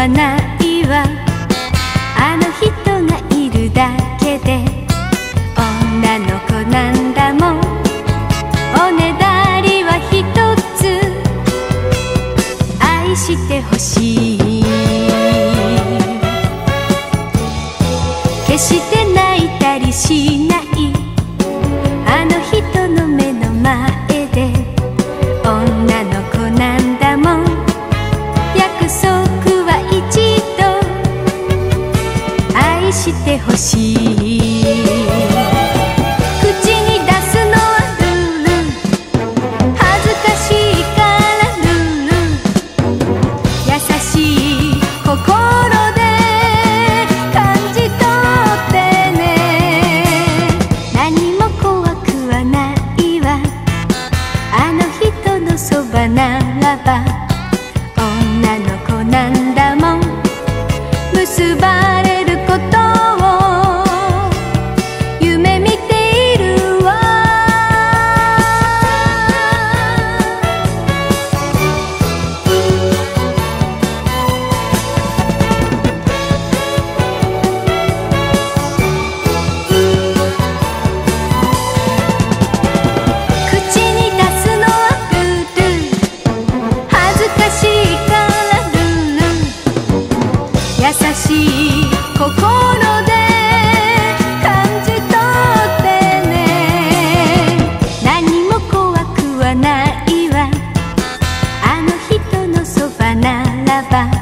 はないわ。あの人がいるだけで女の子なんだもん。おねだりはひとつ。愛してほしい。決して泣いたりしない。してほしい口に出すのはルール恥ずかしいからルール優しい心で感じ取ってね。何も怖くはないわ。あの人のそばならば。女の子なんだもん。結ばれく